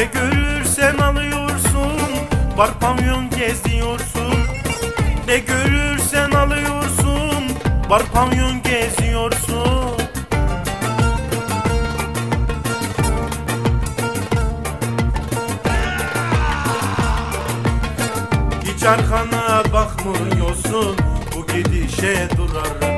Ne görürsen alıyorsun. Var pavyon geziyorsun. Ne görürsen alıyorsun. Var pavyon geziyorsun. Hiç arkana bakmıyorsun. Bu gidişe durarak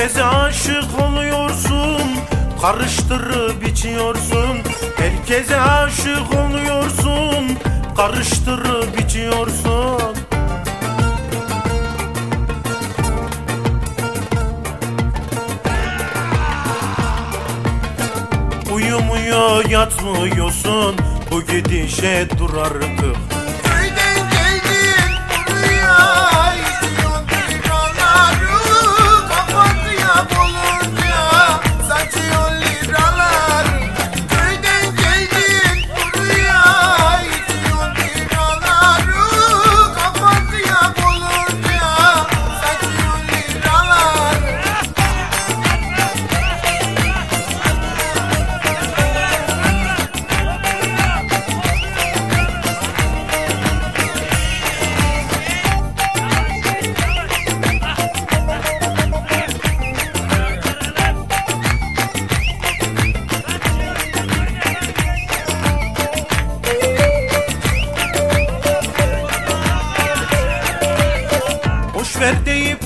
Herkese aşık oluyorsun Karıştırıp içiyorsun. Herkese aşık oluyorsun Karıştırıp içiyorsun. Uyumuyor yatmıyorsun. Bu gidişe durardık Köyden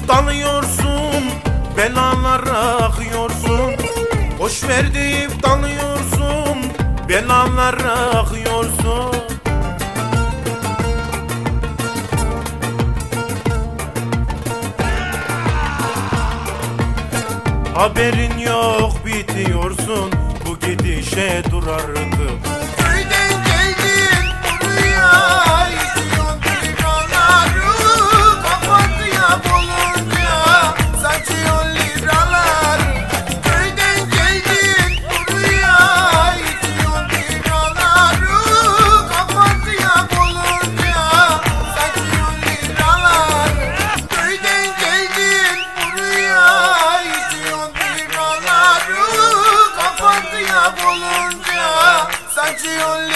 dalıyorsun Belalara akıyorsun. Boş ver deyip dalıyorsun Belalara akıyorsun. Haberin yok bitiyorsun. Bu gidişe durardım like the only